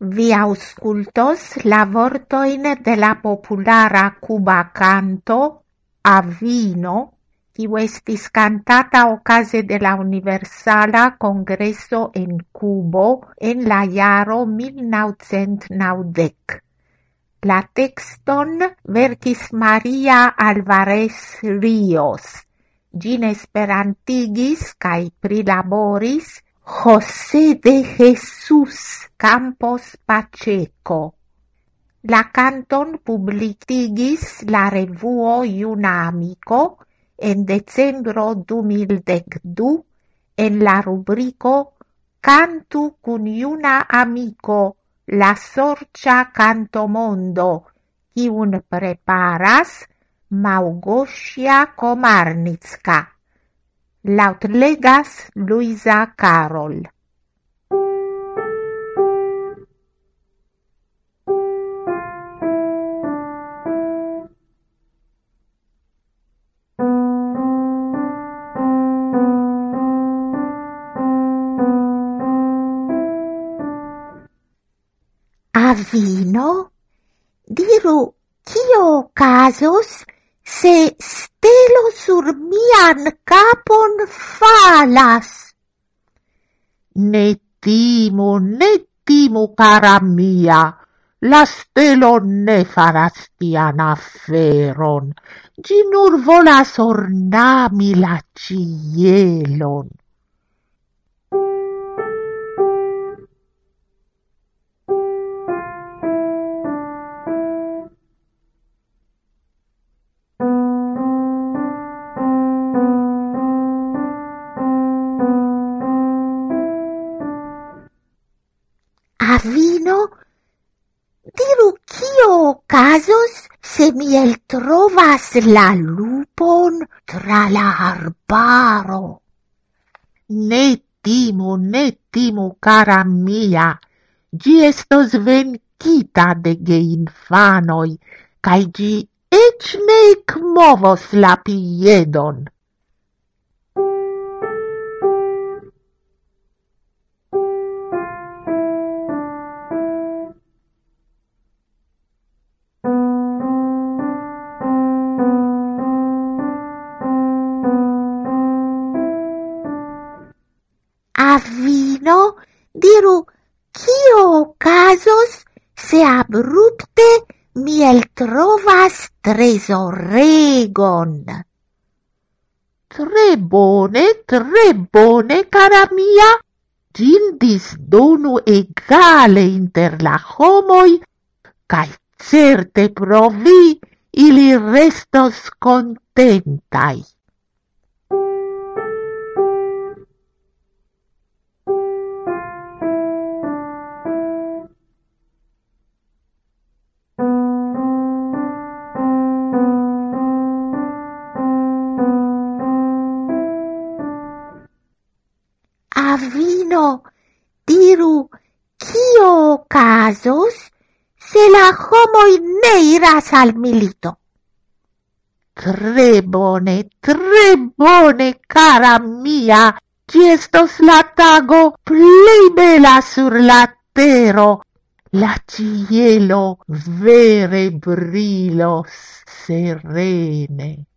Vi aŭskultos la vortojn de la populara kuba kanto Avino, kiu estis cantata okaze de la Universala Kongreso en Kubo en la jaro 1990. La texton verkis Maria Alvarez Rios. Gin esperantigis kaj prilaboris José de Jesús Campos Pacheco. La canton publicigis la revuo Iuna Amico en decembro 2012 en la rubrico Cantu cun Iuna Amico la sorcia canto mondo, kiun preparas Małgosia Komarnicka. Lautlegas Luisa Carol. Avino? Diru, kio casos se stelo sur mian capon falas? Ne timu, ne timu, cara mia, la stelo ne faras tian aferon, gi nur volas ornami la cielon. Avino, diru kio casos se mi eltrovas la lupon tra la arbaro? Ne timu, ne timu, cara mia, gi estos venkita de ge infanoi, cae gi ec nec movos la piedon. Avino, diru kio casos se abrupte mi eltrovas tresoregon? Tre bone, tre bone, cara mia, gin disdonu egale inter la homoi, cae certe pro vi ili restos contentai. Avino, diru kio casos se la homoi ne iras al milito? Tre bone, tre bone, cara mia, ci estos la tago plei bela sur la tero. La cielo vere brilos serene.